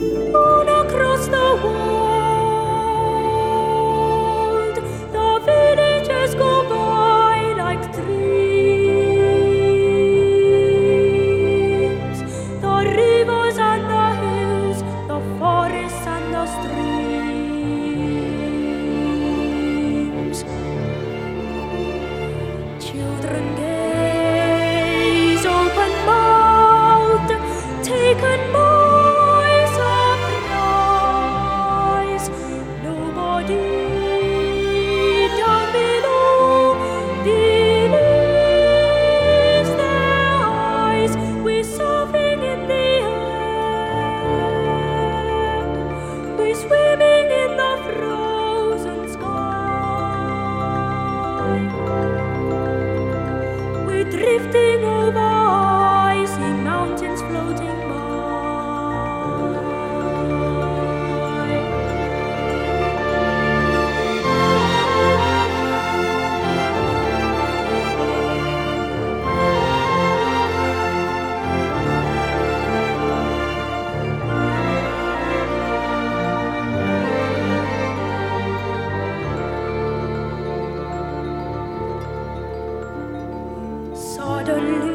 Moon across the. drifting over. you.